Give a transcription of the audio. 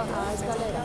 a escalera.